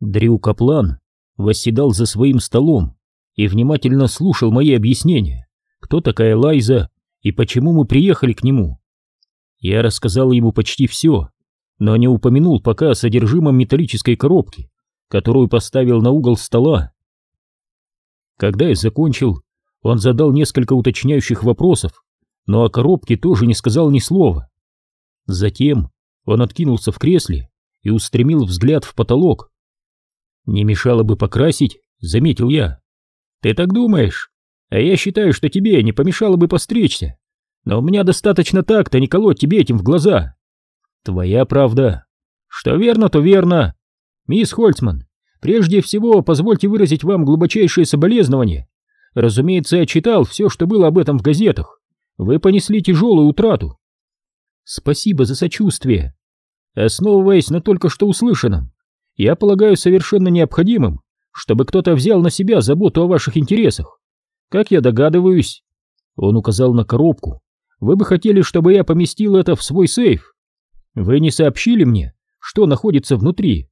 Дрю Каплан восседал за своим столом и внимательно слушал мои объяснения, кто такая Лайза и почему мы приехали к нему. Я рассказал ему почти все, но не упомянул пока о содержимом металлической коробки, которую поставил на угол стола. Когда я закончил, он задал несколько уточняющих вопросов, но о коробке тоже не сказал ни слова. Затем он откинулся в кресле и устремил взгляд в потолок. «Не мешало бы покрасить», — заметил я. «Ты так думаешь? А я считаю, что тебе не помешало бы постричься. Но у меня достаточно так-то не колоть тебе этим в глаза». «Твоя правда». «Что верно, то верно. Мисс Хольцман, прежде всего позвольте выразить вам глубочайшее соболезнование. Разумеется, я читал все, что было об этом в газетах. Вы понесли тяжелую утрату. Спасибо за сочувствие. Основываясь на только что услышанном, я полагаю совершенно необходимым, чтобы кто-то взял на себя заботу о ваших интересах. Как я догадываюсь, он указал на коробку. Вы бы хотели, чтобы я поместил это в свой сейф. Вы не сообщили мне, что находится внутри.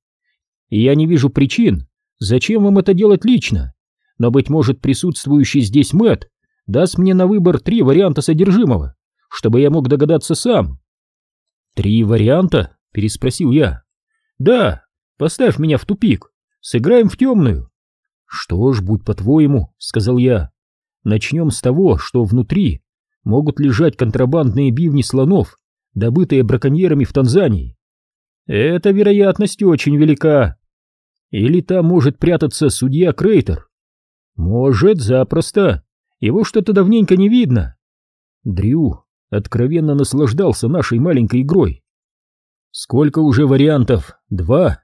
И я не вижу причин, зачем вам это делать лично. Но, быть может, присутствующий здесь Мэт даст мне на выбор три варианта содержимого, чтобы я мог догадаться сам. «Три варианта?» — переспросил я. «Да, поставь меня в тупик, сыграем в темную». «Что ж, будь по-твоему», — сказал я. «Начнем с того, что внутри могут лежать контрабандные бивни слонов, добытые браконьерами в Танзании. Эта вероятность очень велика. Или там может прятаться судья Крейтер. Может, запросто. Его что-то давненько не видно. Дрю откровенно наслаждался нашей маленькой игрой. Сколько уже вариантов? Два?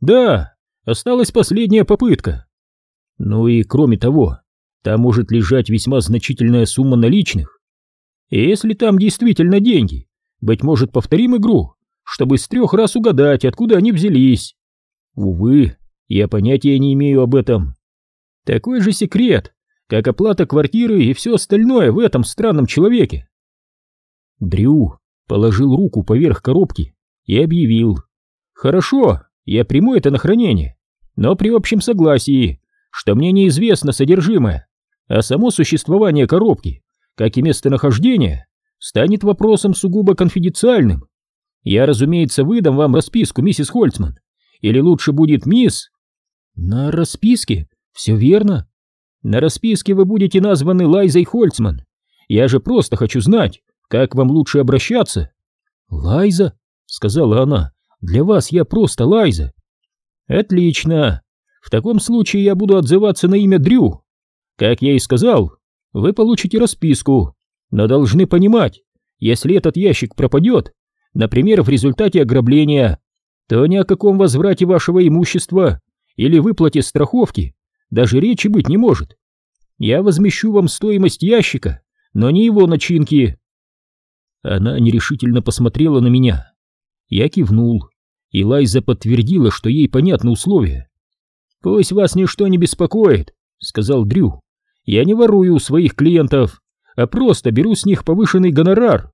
Да, осталась последняя попытка. Ну и кроме того, там может лежать весьма значительная сумма наличных. И если там действительно деньги, быть может, повторим игру, чтобы с трех раз угадать, откуда они взялись. Увы, я понятия не имею об этом. Такой же секрет, как оплата квартиры и все остальное в этом странном человеке. Дрю положил руку поверх коробки и объявил. «Хорошо, я приму это на хранение, но при общем согласии, что мне неизвестно содержимое, а само существование коробки, как и местонахождение, станет вопросом сугубо конфиденциальным. Я, разумеется, выдам вам расписку, миссис Хольцман, или лучше будет мисс...» «На расписке? Все верно?» «На расписке вы будете названы Лайзой Хольцман. Я же просто хочу знать, как вам лучше обращаться?» «Лайза?» — сказала она. «Для вас я просто Лайза». «Отлично. В таком случае я буду отзываться на имя Дрю. Как я и сказал, вы получите расписку, но должны понимать, если этот ящик пропадет, например, в результате ограбления, то ни о каком возврате вашего имущества или выплате страховки даже речи быть не может. Я возмещу вам стоимость ящика, но не его начинки. Она нерешительно посмотрела на меня. Я кивнул, и Лайза подтвердила, что ей понятны условия. «Пусть вас ничто не беспокоит», — сказал Дрю. «Я не ворую у своих клиентов, а просто беру с них повышенный гонорар.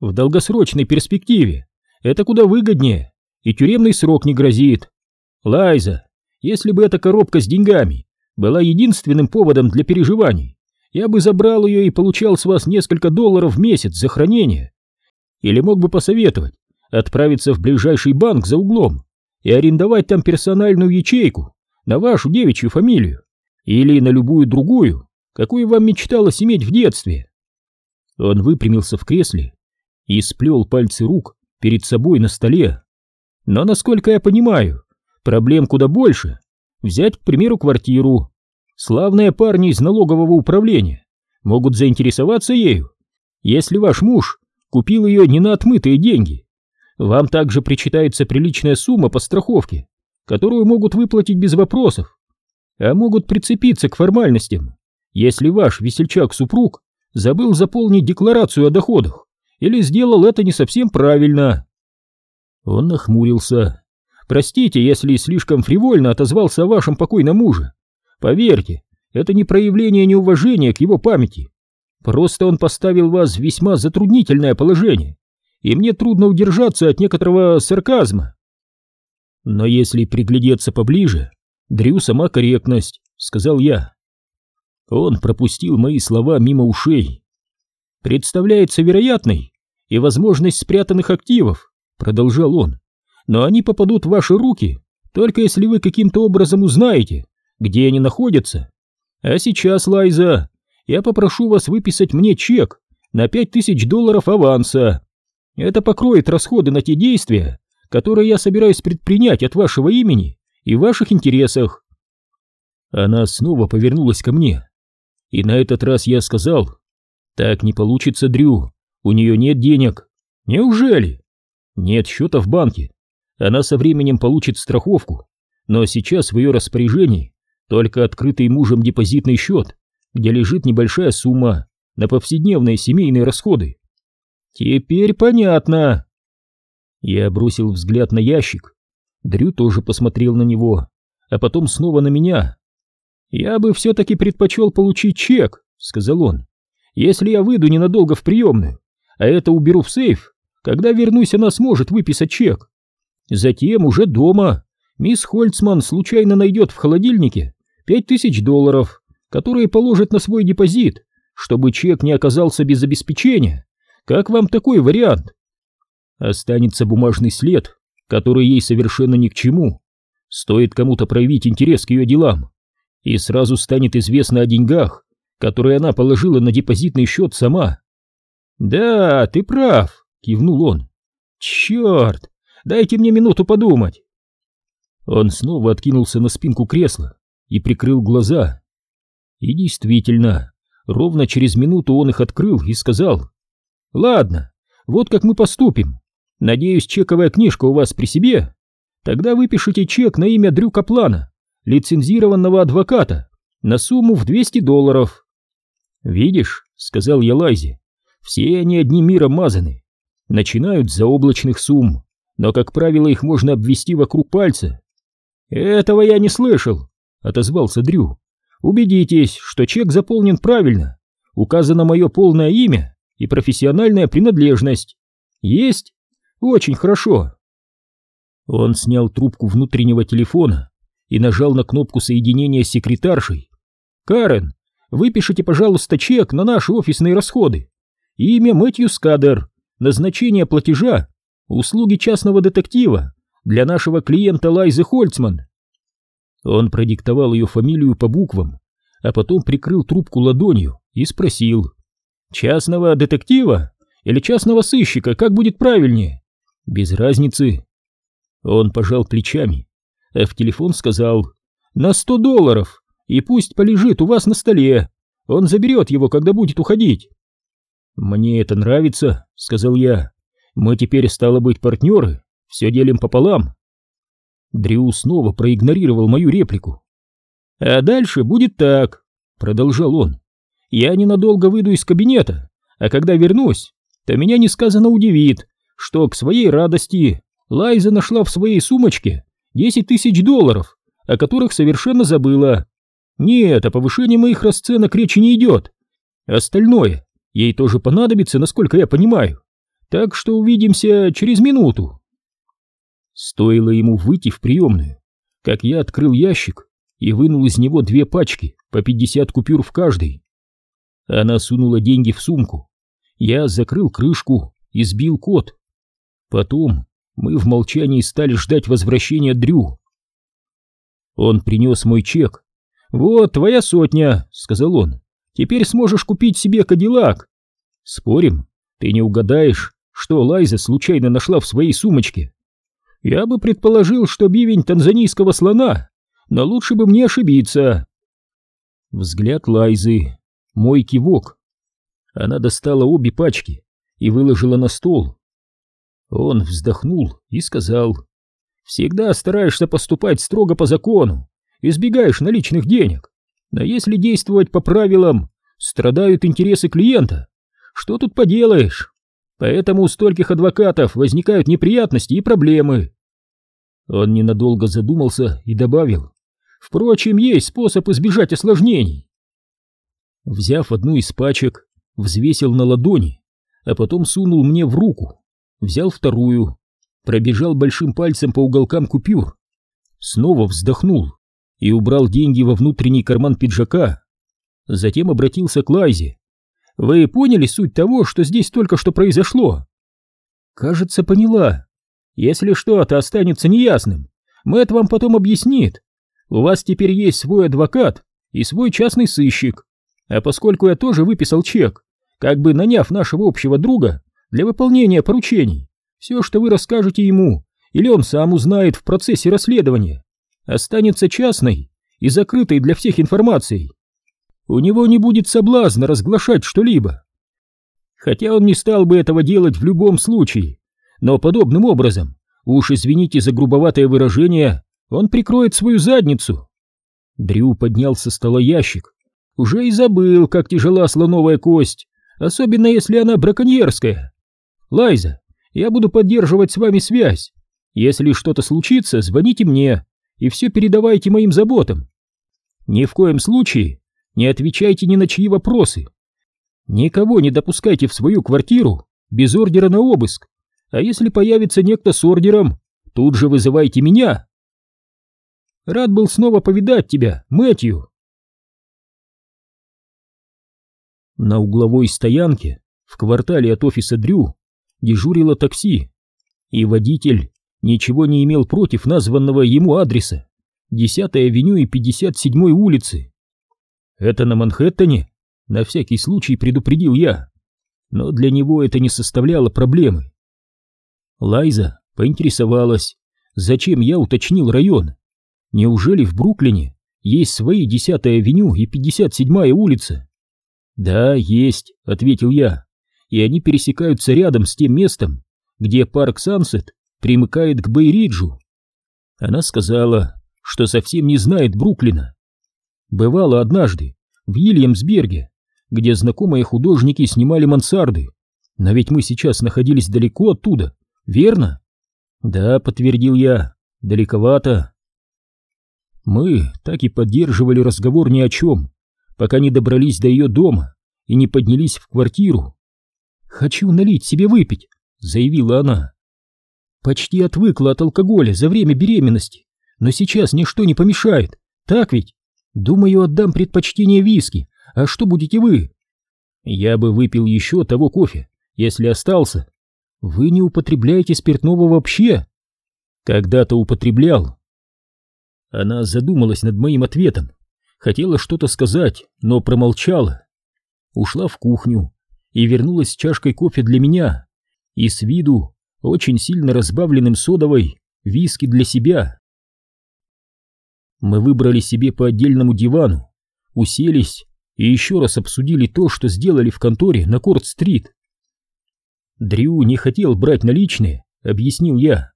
В долгосрочной перспективе это куда выгоднее, и тюремный срок не грозит. Лайза, если бы эта коробка с деньгами была единственным поводом для переживаний, я бы забрал ее и получал с вас несколько долларов в месяц за хранение. Или мог бы посоветовать отправиться в ближайший банк за углом и арендовать там персональную ячейку на вашу девичью фамилию или на любую другую, какую вам мечталось иметь в детстве. Он выпрямился в кресле и сплел пальцы рук перед собой на столе. Но, насколько я понимаю, проблем куда больше. Взять, к примеру, квартиру, Славные парни из налогового управления могут заинтересоваться ею, если ваш муж купил ее не на отмытые деньги. Вам также причитается приличная сумма по страховке, которую могут выплатить без вопросов, а могут прицепиться к формальностям, если ваш весельчак-супруг забыл заполнить декларацию о доходах или сделал это не совсем правильно. Он нахмурился. Простите, если слишком фривольно отозвался о вашем покойном муже. Поверьте, это не проявление неуважения к его памяти. Просто он поставил вас в весьма затруднительное положение, и мне трудно удержаться от некоторого сарказма. Но если приглядеться поближе, Дрю сама корректность, сказал я. Он пропустил мои слова мимо ушей. Представляется вероятной и возможность спрятанных активов, продолжал он. Но они попадут в ваши руки, только если вы каким-то образом узнаете, где они находятся. А сейчас, Лайза, я попрошу вас выписать мне чек на пять тысяч долларов аванса. Это покроет расходы на те действия, которые я собираюсь предпринять от вашего имени и в ваших интересах. Она снова повернулась ко мне. И на этот раз я сказал, так не получится, Дрю, у нее нет денег. Неужели? Нет счета в банке. Она со временем получит страховку, но сейчас в ее распоряжении только открытый мужем депозитный счет, где лежит небольшая сумма на повседневные семейные расходы. Теперь понятно. Я бросил взгляд на ящик. Дрю тоже посмотрел на него, а потом снова на меня. «Я бы все-таки предпочел получить чек», — сказал он. «Если я выйду ненадолго в приемную, а это уберу в сейф, когда вернусь, она сможет выписать чек. Затем уже дома мисс Хольцман случайно найдет в холодильнике пять тысяч долларов, которые положит на свой депозит, чтобы чек не оказался без обеспечения. Как вам такой вариант? Останется бумажный след, который ей совершенно ни к чему. Стоит кому-то проявить интерес к ее делам, и сразу станет известно о деньгах, которые она положила на депозитный счет сама. «Да, ты прав», — кивнул он. «Черт, дайте мне минуту подумать». Он снова откинулся на спинку кресла и прикрыл глаза. И действительно, ровно через минуту он их открыл и сказал, «Ладно, вот как мы поступим. Надеюсь, чековая книжка у вас при себе? Тогда выпишите чек на имя Дрю Каплана, лицензированного адвоката, на сумму в 200 долларов». «Видишь», — сказал я Лайзе, — «все они одним миром мазаны. Начинают с заоблачных сумм, но, как правило, их можно обвести вокруг пальца». «Этого я не слышал», — отозвался Дрю. «Убедитесь, что чек заполнен правильно. Указано мое полное имя и профессиональная принадлежность. Есть? Очень хорошо». Он снял трубку внутреннего телефона и нажал на кнопку соединения с секретаршей. «Карен, выпишите, пожалуйста, чек на наши офисные расходы. Имя Мэтью Скадер, назначение платежа, услуги частного детектива для нашего клиента Лайзы Хольцман». Он продиктовал ее фамилию по буквам, а потом прикрыл трубку ладонью и спросил. «Частного детектива или частного сыщика, как будет правильнее?» «Без разницы». Он пожал плечами, а в телефон сказал «На сто долларов, и пусть полежит у вас на столе. Он заберет его, когда будет уходить». «Мне это нравится», — сказал я. «Мы теперь, стало быть, партнеры, все делим пополам». Дрю снова проигнорировал мою реплику. «А дальше будет так», — продолжал он. «Я ненадолго выйду из кабинета, а когда вернусь, то меня несказанно удивит, что к своей радости Лайза нашла в своей сумочке 10 тысяч долларов, о которых совершенно забыла. Нет, о повышении моих расценок речи не идет. Остальное ей тоже понадобится, насколько я понимаю. Так что увидимся через минуту». Стоило ему выйти в приемную, как я открыл ящик и вынул из него две пачки по пятьдесят купюр в каждой. Она сунула деньги в сумку. Я закрыл крышку и сбил код. Потом мы в молчании стали ждать возвращения Дрю. Он принес мой чек. «Вот твоя сотня», — сказал он. «Теперь сможешь купить себе кадиллак». «Спорим, ты не угадаешь, что Лайза случайно нашла в своей сумочке?» Я бы предположил, что бивень танзанийского слона, но лучше бы мне ошибиться. Взгляд Лайзы, мой кивок. Она достала обе пачки и выложила на стол. Он вздохнул и сказал, «Всегда стараешься поступать строго по закону, избегаешь наличных денег, но если действовать по правилам, страдают интересы клиента. Что тут поделаешь? Поэтому у стольких адвокатов возникают неприятности и проблемы. Он ненадолго задумался и добавил. Впрочем, есть способ избежать осложнений. Взяв одну из пачек, взвесил на ладони, а потом сунул мне в руку. Взял вторую. пробежал большим пальцем по уголкам купюр, снова вздохнул и убрал деньги во внутренний карман пиджака. Затем обратился к Лайзе. «Вы поняли суть того, что здесь только что произошло?» «Кажется, поняла. Если что-то останется неясным, Мэтт вам потом объяснит. У вас теперь есть свой адвокат и свой частный сыщик. А поскольку я тоже выписал чек, как бы наняв нашего общего друга для выполнения поручений, все, что вы расскажете ему, или он сам узнает в процессе расследования, останется частной и закрытой для всех информацией. У него не будет соблазна разглашать что-либо. Хотя он не стал бы этого делать в любом случае, но подобным образом, уж извините за грубоватое выражение, он прикроет свою задницу. Дрю поднял со стола ящик. Уже и забыл, как тяжела слоновая кость, особенно если она браконьерская. Лайза, я буду поддерживать с вами связь. Если что-то случится, звоните мне и все передавайте моим заботам. Ни в коем случае не отвечайте ни на чьи вопросы. Никого не допускайте в свою квартиру без ордера на обыск. А если появится некто с ордером, тут же вызывайте меня. Рад был снова повидать тебя, Мэтью. На угловой стоянке в квартале от офиса Дрю дежурило такси, и водитель ничего не имел против названного ему адреса 10-й авеню и 57-й улицы. Это на Манхэттене? На всякий случай предупредил я. Но для него это не составляло проблемы. Лайза поинтересовалась, зачем я уточнил район. Неужели в Бруклине есть свои 10-я авеню и 57-я улица? Да, есть, ответил я. И они пересекаются рядом с тем местом, где парк Сансет примыкает к Бейриджу. Она сказала, что совсем не знает Бруклина. Бывало однажды в Ильямсберге, где знакомые художники снимали мансарды. Но ведь мы сейчас находились далеко оттуда, верно? Да, подтвердил я, далековато. Мы так и поддерживали разговор ни о чем, пока не добрались до ее дома и не поднялись в квартиру. «Хочу налить себе выпить», — заявила она. «Почти отвыкла от алкоголя за время беременности, но сейчас ничто не помешает, так ведь? Думаю, отдам предпочтение виски, а что будете вы?» «Я бы выпил еще того кофе, если остался. Вы не употребляете спиртного вообще?» «Когда-то употреблял, она задумалась над моим ответом, хотела что-то сказать, но промолчала. Ушла в кухню и вернулась с чашкой кофе для меня и с виду очень сильно разбавленным содовой виски для себя. Мы выбрали себе по отдельному дивану, уселись и еще раз обсудили то, что сделали в конторе на Корт-стрит. Дрю не хотел брать наличные, объяснил я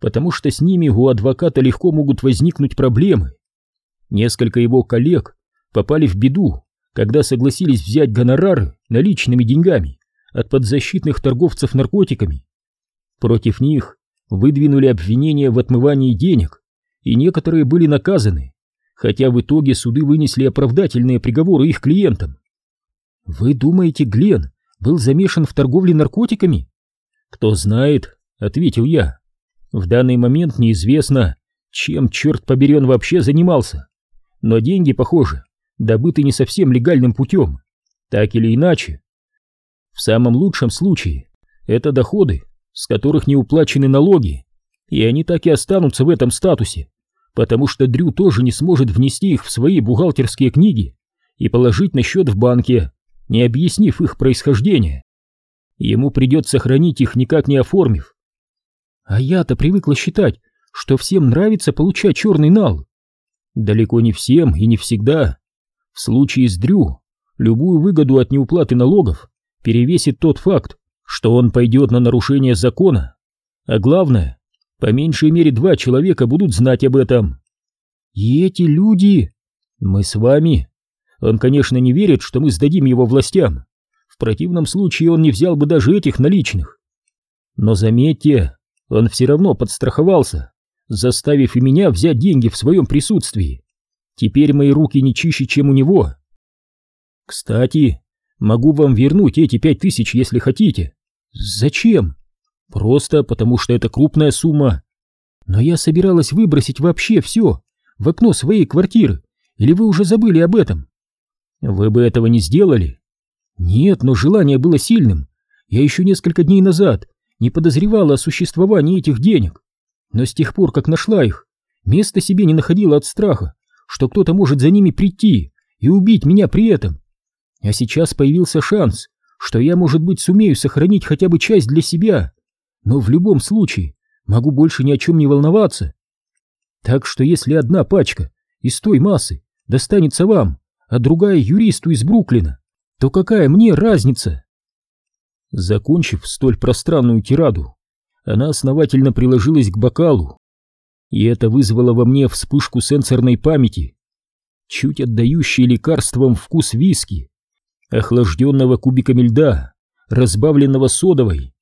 потому что с ними у адвоката легко могут возникнуть проблемы. Несколько его коллег попали в беду, когда согласились взять гонорары наличными деньгами от подзащитных торговцев наркотиками. Против них выдвинули обвинения в отмывании денег, и некоторые были наказаны, хотя в итоге суды вынесли оправдательные приговоры их клиентам. «Вы думаете, Глен был замешан в торговле наркотиками?» «Кто знает», — ответил я. В данный момент неизвестно, чем, черт побери, он вообще занимался. Но деньги, похоже, добыты не совсем легальным путем. Так или иначе. В самом лучшем случае, это доходы, с которых не уплачены налоги, и они так и останутся в этом статусе, потому что Дрю тоже не сможет внести их в свои бухгалтерские книги и положить на счет в банке, не объяснив их происхождение. Ему придется хранить их, никак не оформив, а я-то привыкла считать, что всем нравится получать черный нал. Далеко не всем и не всегда. В случае с Дрю любую выгоду от неуплаты налогов перевесит тот факт, что он пойдет на нарушение закона. А главное, по меньшей мере два человека будут знать об этом. И эти люди... Мы с вами. Он, конечно, не верит, что мы сдадим его властям. В противном случае он не взял бы даже этих наличных. Но заметьте, он все равно подстраховался, заставив и меня взять деньги в своем присутствии. Теперь мои руки не чище, чем у него. Кстати, могу вам вернуть эти пять тысяч, если хотите. Зачем? Просто потому, что это крупная сумма. Но я собиралась выбросить вообще все в окно своей квартиры. Или вы уже забыли об этом? Вы бы этого не сделали? Нет, но желание было сильным. Я еще несколько дней назад не подозревала о существовании этих денег. Но с тех пор, как нашла их, места себе не находила от страха, что кто-то может за ними прийти и убить меня при этом. А сейчас появился шанс, что я, может быть, сумею сохранить хотя бы часть для себя, но в любом случае могу больше ни о чем не волноваться. Так что если одна пачка из той массы достанется вам, а другая юристу из Бруклина, то какая мне разница? Закончив столь пространную тираду, она основательно приложилась к бокалу, и это вызвало во мне вспышку сенсорной памяти, чуть отдающий лекарством вкус виски, охлажденного кубиками льда, разбавленного содовой.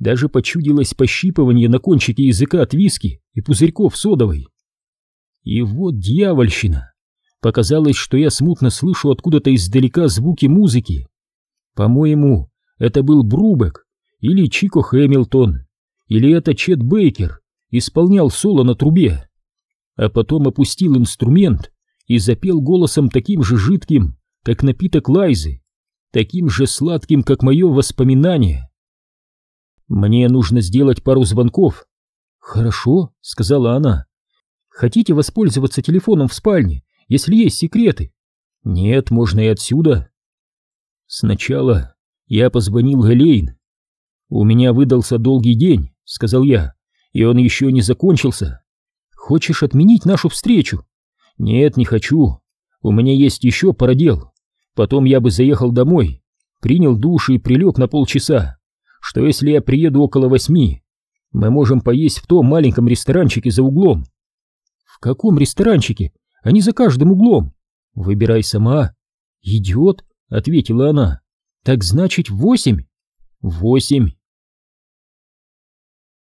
Даже почудилось пощипывание на кончике языка от виски и пузырьков содовой. И вот дьявольщина! Показалось, что я смутно слышу откуда-то издалека звуки музыки. По-моему, это был Брубек или Чико Хэмилтон, или это Чет Бейкер исполнял соло на трубе, а потом опустил инструмент и запел голосом таким же жидким, как напиток Лайзы, таким же сладким, как мое воспоминание. «Мне нужно сделать пару звонков». «Хорошо», — сказала она. «Хотите воспользоваться телефоном в спальне, если есть секреты?» «Нет, можно и отсюда». Сначала я позвонил Галейн. «У меня выдался долгий день», — сказал я, — «и он еще не закончился. Хочешь отменить нашу встречу?» «Нет, не хочу. У меня есть еще пара дел. Потом я бы заехал домой, принял душ и прилег на полчаса. Что если я приеду около восьми? Мы можем поесть в том маленьком ресторанчике за углом». «В каком ресторанчике? А не за каждым углом. Выбирай сама». «Идет», — ответила она. «Так значит, восемь?» «В восемь.